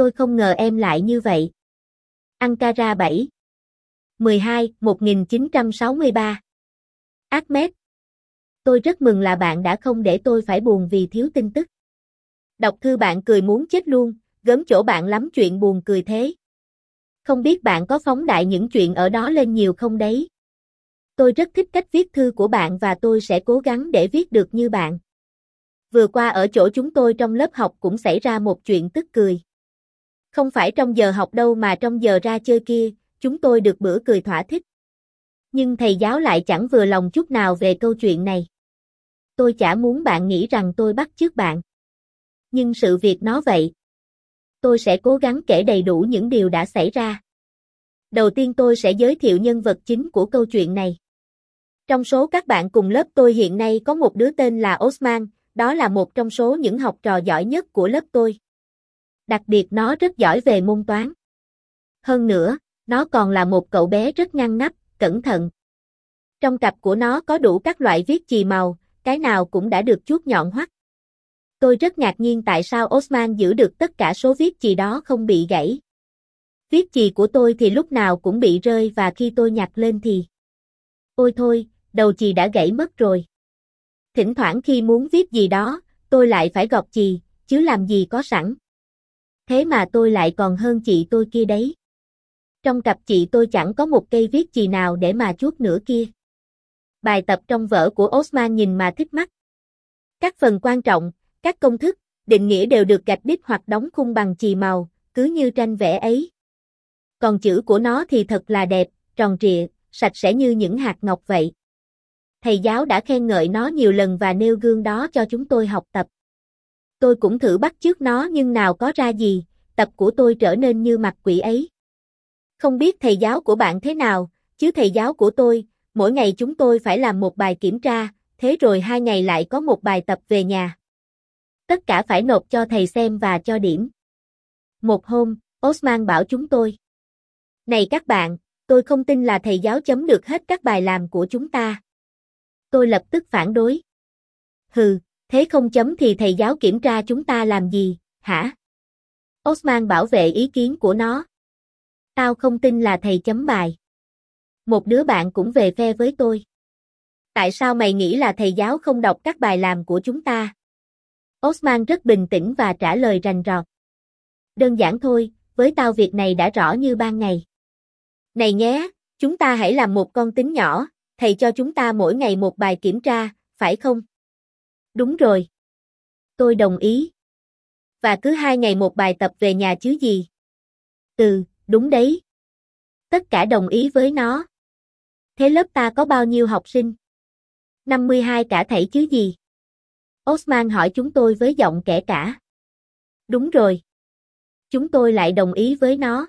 Tôi không ngờ em lại như vậy. Ankara 7 12, 1963 Ahmed Tôi rất mừng là bạn đã không để tôi phải buồn vì thiếu tin tức. Đọc thư bạn cười muốn chết luôn, gớm chỗ bạn lắm chuyện buồn cười thế. Không biết bạn có phóng đại những chuyện ở đó lên nhiều không đấy? Tôi rất thích cách viết thư của bạn và tôi sẽ cố gắng để viết được như bạn. Vừa qua ở chỗ chúng tôi trong lớp học cũng xảy ra một chuyện tức cười. Không phải trong giờ học đâu mà trong giờ ra chơi kia, chúng tôi được bữa cười thỏa thích. Nhưng thầy giáo lại chẳng vừa lòng chút nào về câu chuyện này. Tôi chả muốn bạn nghĩ rằng tôi bắt chước bạn. Nhưng sự việc nó vậy. Tôi sẽ cố gắng kể đầy đủ những điều đã xảy ra. Đầu tiên tôi sẽ giới thiệu nhân vật chính của câu chuyện này. Trong số các bạn cùng lớp tôi hiện nay có một đứa tên là Osman, đó là một trong số những học trò giỏi nhất của lớp tôi. Đặc biệt nó rất giỏi về môn toán. Hơn nữa, nó còn là một cậu bé rất ngăn nắp, cẩn thận. Trong cặp của nó có đủ các loại viết chì màu, cái nào cũng đã được chuốt nhọn hoắt. Tôi rất ngạc nhiên tại sao Osman giữ được tất cả số viết chì đó không bị gãy. Viết chì của tôi thì lúc nào cũng bị rơi và khi tôi nhặt lên thì... Ôi thôi, đầu chì đã gãy mất rồi. Thỉnh thoảng khi muốn viết gì đó, tôi lại phải gọt chì, chứ làm gì có sẵn. Thế mà tôi lại còn hơn chị tôi kia đấy. Trong cặp chị tôi chẳng có một cây viết chì nào để mà chuốt nữa kia. Bài tập trong vở của Osman nhìn mà thích mắt. Các phần quan trọng, các công thức, định nghĩa đều được gạch đít hoặc đóng khung bằng chì màu, cứ như tranh vẽ ấy. Còn chữ của nó thì thật là đẹp, tròn trịa, sạch sẽ như những hạt ngọc vậy. Thầy giáo đã khen ngợi nó nhiều lần và nêu gương đó cho chúng tôi học tập. Tôi cũng thử bắt chước nó nhưng nào có ra gì, tập của tôi trở nên như mặt quỷ ấy. Không biết thầy giáo của bạn thế nào, chứ thầy giáo của tôi, mỗi ngày chúng tôi phải làm một bài kiểm tra, thế rồi hai ngày lại có một bài tập về nhà. Tất cả phải nộp cho thầy xem và cho điểm. Một hôm, Osman bảo chúng tôi. Này các bạn, tôi không tin là thầy giáo chấm được hết các bài làm của chúng ta. Tôi lập tức phản đối. Hừ, thế không chấm thì thầy giáo kiểm tra chúng ta làm gì, hả? Osman bảo vệ ý kiến của nó. Tao không tin là thầy chấm bài. Một đứa bạn cũng về phe với tôi. Tại sao mày nghĩ là thầy giáo không đọc các bài làm của chúng ta? Osman rất bình tĩnh và trả lời rành rọt. Đơn giản thôi, với tao việc này đã rõ như ban ngày. Này nhé, chúng ta hãy làm một con tính nhỏ, thầy cho chúng ta mỗi ngày một bài kiểm tra, phải không? Đúng rồi. Tôi đồng ý. Và cứ hai ngày một bài tập về nhà chứ gì? Ừ, đúng đấy. Tất cả đồng ý với nó. Thế lớp ta có bao nhiêu học sinh? 52 cả thảy chứ gì? Osman hỏi chúng tôi với giọng kẻ cả. Đúng rồi. Chúng tôi lại đồng ý với nó.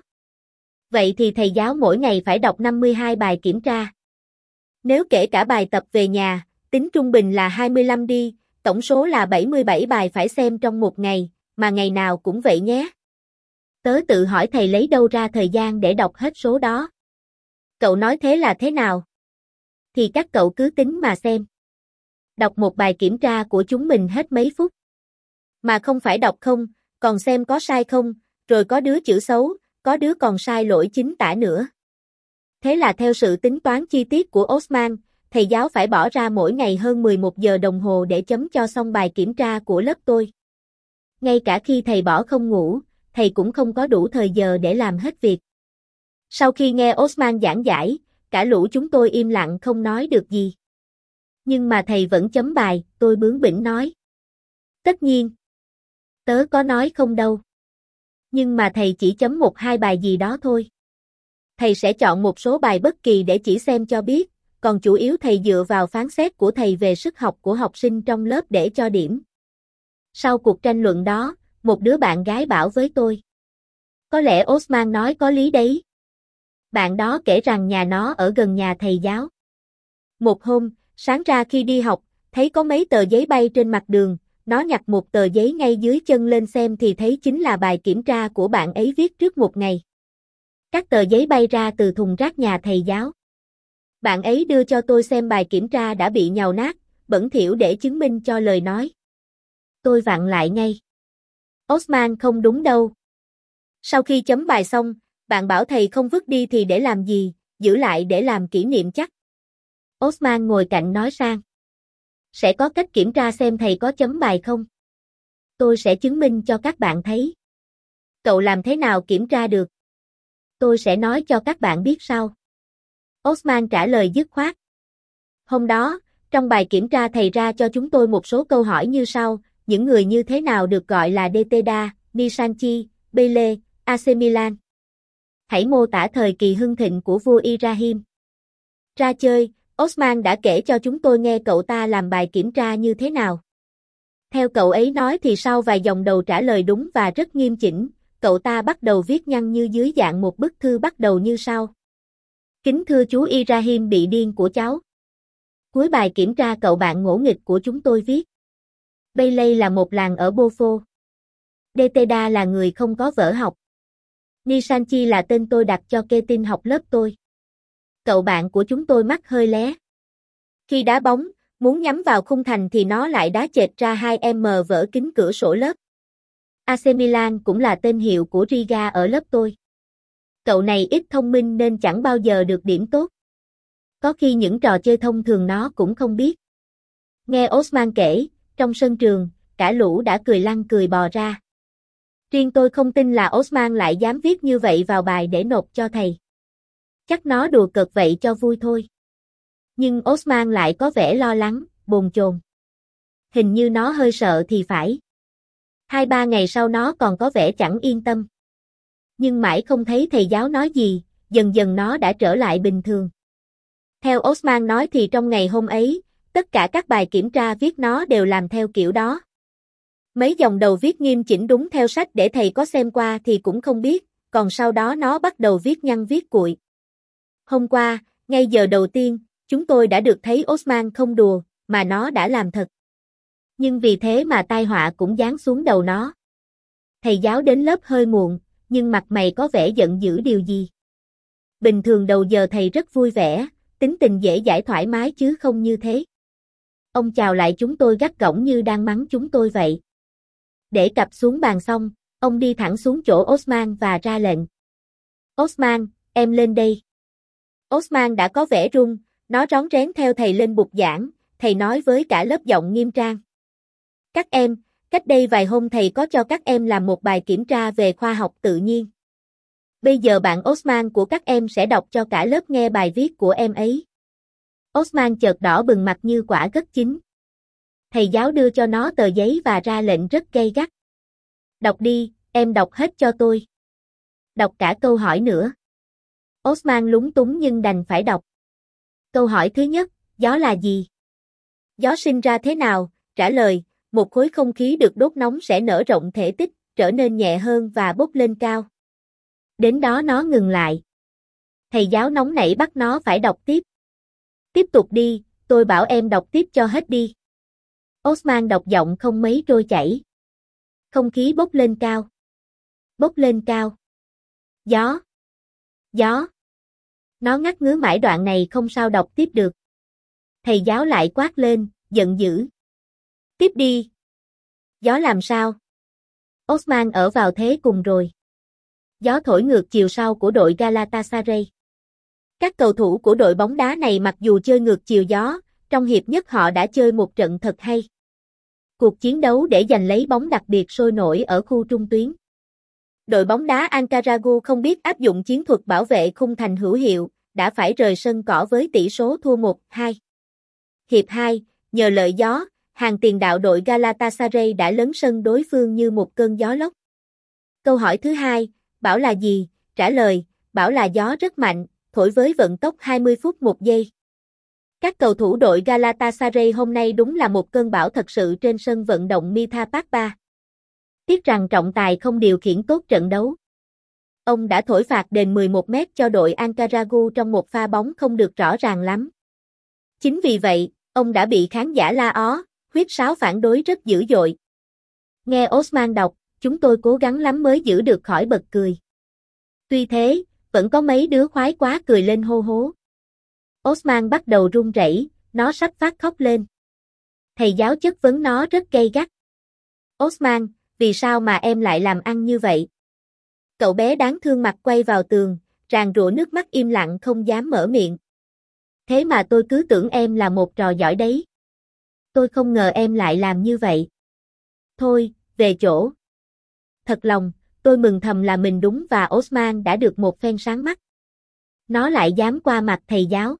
Vậy thì thầy giáo mỗi ngày phải đọc 52 bài kiểm tra. Nếu kể cả bài tập về nhà, tính trung bình là 25 đi, tổng số là 77 bài phải xem trong một ngày, mà ngày nào cũng vậy nhé. Tớ tự hỏi thầy lấy đâu ra thời gian để đọc hết số đó. Cậu nói thế là thế nào? Thì các cậu cứ tính mà xem. Đọc một bài kiểm tra của chúng mình hết mấy phút. Mà không phải đọc không, còn xem có sai không, rồi có đứa chữ xấu, có đứa còn sai lỗi chính tả nữa. Thế là theo sự tính toán chi tiết của Osman, thầy giáo phải bỏ ra mỗi ngày hơn 11 giờ đồng hồ để chấm cho xong bài kiểm tra của lớp tôi. Ngay cả khi thầy bỏ không ngủ, thầy cũng không có đủ thời giờ để làm hết việc. Sau khi nghe Osman giảng giải, cả lũ chúng tôi im lặng không nói được gì. Nhưng mà thầy vẫn chấm bài, tôi bướng bỉnh nói. Tất nhiên. Tớ có nói không đâu. Nhưng mà thầy chỉ chấm một hai bài gì đó thôi. Thầy sẽ chọn một số bài bất kỳ để chỉ xem cho biết, còn chủ yếu thầy dựa vào phán xét của thầy về sức học của học sinh trong lớp để cho điểm. Sau cuộc tranh luận đó, một đứa bạn gái bảo với tôi. Có lẽ Osman nói có lý đấy. Bạn đó kể rằng nhà nó ở gần nhà thầy giáo. Một hôm, sáng ra khi đi học, thấy có mấy tờ giấy bay trên mặt đường, nó nhặt một tờ giấy ngay dưới chân lên xem thì thấy chính là bài kiểm tra của bạn ấy viết trước một ngày. Các tờ giấy bay ra từ thùng rác nhà thầy giáo. Bạn ấy đưa cho tôi xem bài kiểm tra đã bị nhào nát, bẩn thỉu để chứng minh cho lời nói. Tôi vặn lại ngay. Osman không đúng đâu. Sau khi chấm bài xong, bạn bảo thầy không vứt đi thì để làm gì, giữ lại để làm kỷ niệm chắc. Osman ngồi cạnh nói sang. Sẽ có cách kiểm tra xem thầy có chấm bài không? Tôi sẽ chứng minh cho các bạn thấy. Cậu làm thế nào kiểm tra được? Tôi sẽ nói cho các bạn biết sau. Osman trả lời dứt khoát. Hôm đó, trong bài kiểm tra thầy ra cho chúng tôi một số câu hỏi như sau, những người như thế nào được gọi là Deteda, Nisanchi, Bele, AC Milan. Hãy mô tả thời kỳ hưng thịnh của vua Ibrahim. Ra chơi, Osman đã kể cho chúng tôi nghe cậu ta làm bài kiểm tra như thế nào. Theo cậu ấy nói thì sau vài dòng đầu trả lời đúng và rất nghiêm chỉnh, cậu ta bắt đầu viết nhăn như dưới dạng một bức thư bắt đầu như sau. Kính thưa chú Irahim bị điên của cháu. Cuối bài kiểm tra cậu bạn ngỗ nghịch của chúng tôi viết. Bailey là một làng ở Bofo. Deteda là người không có vở học. Nisanchi là tên tôi đặt cho Ketin học lớp tôi. Cậu bạn của chúng tôi mắt hơi lé. Khi đá bóng, muốn nhắm vào khung thành thì nó lại đá chệch ra 2M vỡ kính cửa sổ lớp. AC Milan cũng là tên hiệu của Riga ở lớp tôi. Cậu này ít thông minh nên chẳng bao giờ được điểm tốt. Có khi những trò chơi thông thường nó cũng không biết. Nghe Osman kể, trong sân trường, cả lũ đã cười lăn cười bò ra. Riêng tôi không tin là Osman lại dám viết như vậy vào bài để nộp cho thầy. Chắc nó đùa cợt vậy cho vui thôi. Nhưng Osman lại có vẻ lo lắng, bồn chồn. Hình như nó hơi sợ thì phải. Hai ba ngày sau nó còn có vẻ chẳng yên tâm. Nhưng mãi không thấy thầy giáo nói gì, dần dần nó đã trở lại bình thường. Theo Osman nói thì trong ngày hôm ấy, tất cả các bài kiểm tra viết nó đều làm theo kiểu đó. Mấy dòng đầu viết nghiêm chỉnh đúng theo sách để thầy có xem qua thì cũng không biết, còn sau đó nó bắt đầu viết nhăn viết cuội. Hôm qua, ngay giờ đầu tiên, chúng tôi đã được thấy Osman không đùa, mà nó đã làm thật. Nhưng vì thế mà tai họa cũng giáng xuống đầu nó. Thầy giáo đến lớp hơi muộn, nhưng mặt mày có vẻ giận dữ điều gì. Bình thường đầu giờ thầy rất vui vẻ, tính tình dễ giải thoải mái chứ không như thế. Ông chào lại chúng tôi gắt gỏng như đang mắng chúng tôi vậy. Để cặp xuống bàn xong, ông đi thẳng xuống chỗ Osman và ra lệnh. Osman, em lên đây. Osman đã có vẻ run, nó rón rén theo thầy lên bục giảng, thầy nói với cả lớp giọng nghiêm trang. Các em, cách đây vài hôm thầy có cho các em làm một bài kiểm tra về khoa học tự nhiên. Bây giờ bạn Osman của các em sẽ đọc cho cả lớp nghe bài viết của em ấy. Osman chợt đỏ bừng mặt như quả gất chín. Thầy giáo đưa cho nó tờ giấy và ra lệnh rất gay gắt. Đọc đi, em đọc hết cho tôi. Đọc cả câu hỏi nữa. Osman lúng túng nhưng đành phải đọc. Câu hỏi thứ nhất, gió là gì? Gió sinh ra thế nào? Trả lời, một khối không khí được đốt nóng sẽ nở rộng thể tích, trở nên nhẹ hơn và bốc lên cao. Đến đó nó ngừng lại. Thầy giáo nóng nảy bắt nó phải đọc tiếp. Tiếp tục đi, tôi bảo em đọc tiếp cho hết đi. Osman đọc giọng không mấy trôi chảy. Không khí bốc lên cao. Bốc lên cao. Gió. Gió. Nó ngắt ngứa mãi đoạn này không sao đọc tiếp được. Thầy giáo lại quát lên, giận dữ. Tiếp đi. Gió làm sao? Osman ở vào thế cùng rồi. Gió thổi ngược chiều sau của đội Galatasaray. Các cầu thủ của đội bóng đá này mặc dù chơi ngược chiều gió, trong hiệp nhất họ đã chơi một trận thật hay. Cuộc chiến đấu để giành lấy bóng đặc biệt sôi nổi ở khu trung tuyến. Đội bóng đá Ankaragu không biết áp dụng chiến thuật bảo vệ khung thành hữu hiệu, đã phải rời sân cỏ với tỷ số thua 1-2. Hiệp 2, nhờ lợi gió, hàng tiền đạo đội Galatasaray đã lấn sân đối phương như một cơn gió lốc. Câu hỏi thứ hai, bảo là gì? Trả lời, bảo là gió rất mạnh, thổi với vận tốc 20 phút một giây. Các cầu thủ đội Galatasaray hôm nay đúng là một cơn bão thật sự trên sân vận động Mitha Pakpa. Tiếc rằng trọng tài không điều khiển tốt trận đấu. Ông đã thổi phạt đền 11 mét cho đội Ankaragu trong một pha bóng không được rõ ràng lắm. Chính vì vậy, ông đã bị khán giả la ó, huyết sáo phản đối rất dữ dội. Nghe Osman đọc, chúng tôi cố gắng lắm mới giữ được khỏi bật cười. Tuy thế, vẫn có mấy đứa khoái quá cười lên hô hố. Osman bắt đầu run rẩy, nó sắp phát khóc lên. Thầy giáo chất vấn nó rất gay gắt. Osman, vì sao mà em lại làm ăn như vậy? Cậu bé đáng thương mặt quay vào tường, ràng rụa nước mắt im lặng không dám mở miệng. Thế mà tôi cứ tưởng em là một trò giỏi đấy. Tôi không ngờ em lại làm như vậy. Thôi, về chỗ. Thật lòng, tôi mừng thầm là mình đúng và Osman đã được một phen sáng mắt. Nó lại dám qua mặt thầy giáo.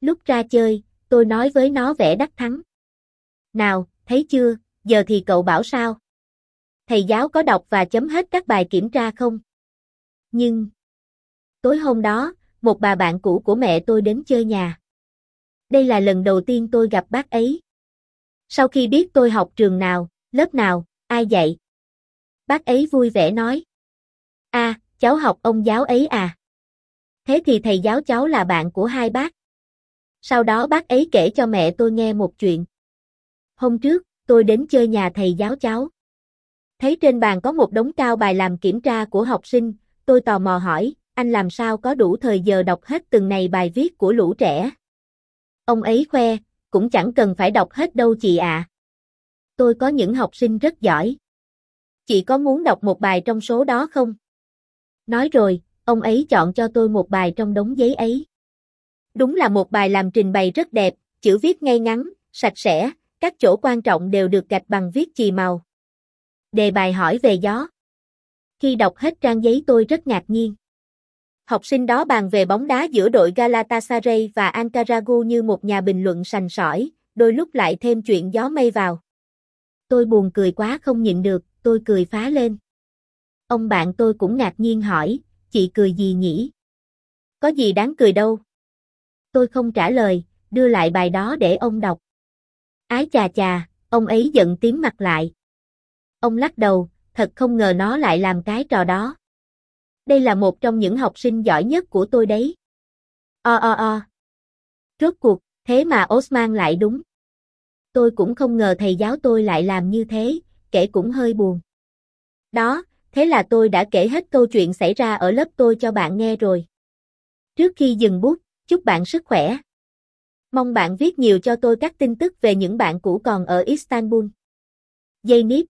Lúc ra chơi, tôi nói với nó vẽ đắc thắng. Nào, thấy chưa, giờ thì cậu bảo sao? Thầy giáo có đọc và chấm hết các bài kiểm tra không? Nhưng, tối hôm đó, một bà bạn cũ của mẹ tôi đến chơi nhà. Đây là lần đầu tiên tôi gặp bác ấy. Sau khi biết tôi học trường nào, lớp nào, ai dạy? Bác ấy vui vẻ nói. a à, cháu học ông giáo ấy à? Thế thì thầy giáo cháu là bạn của hai bác. Sau đó bác ấy kể cho mẹ tôi nghe một chuyện. Hôm trước, tôi đến chơi nhà thầy giáo cháu. Thấy trên bàn có một đống cao bài làm kiểm tra của học sinh, tôi tò mò hỏi, anh làm sao có đủ thời giờ đọc hết từng này bài viết của lũ trẻ. Ông ấy khoe, cũng chẳng cần phải đọc hết đâu chị ạ. Tôi có những học sinh rất giỏi. Chị có muốn đọc một bài trong số đó không? Nói rồi, ông ấy chọn cho tôi một bài trong đống giấy ấy. Đúng là một bài làm trình bày rất đẹp, chữ viết ngay ngắn, sạch sẽ, các chỗ quan trọng đều được gạch bằng viết chì màu. Đề bài hỏi về gió. Khi đọc hết trang giấy tôi rất ngạc nhiên. Học sinh đó bàn về bóng đá giữa đội Galatasaray và Ankaragu như một nhà bình luận sành sỏi, đôi lúc lại thêm chuyện gió mây vào. Tôi buồn cười quá không nhịn được, tôi cười phá lên. Ông bạn tôi cũng ngạc nhiên hỏi, chị cười gì nhỉ? Có gì đáng cười đâu. Tôi không trả lời, đưa lại bài đó để ông đọc. Ái chà chà, ông ấy giận tím mặt lại. Ông lắc đầu, thật không ngờ nó lại làm cái trò đó. Đây là một trong những học sinh giỏi nhất của tôi đấy. O o o. Rốt cuộc, thế mà Osman lại đúng. Tôi cũng không ngờ thầy giáo tôi lại làm như thế, kể cũng hơi buồn. Đó, thế là tôi đã kể hết câu chuyện xảy ra ở lớp tôi cho bạn nghe rồi. Trước khi dừng bút, chúc bạn sức khỏe. Mong bạn viết nhiều cho tôi các tin tức về những bạn cũ còn ở Istanbul. Dây nếp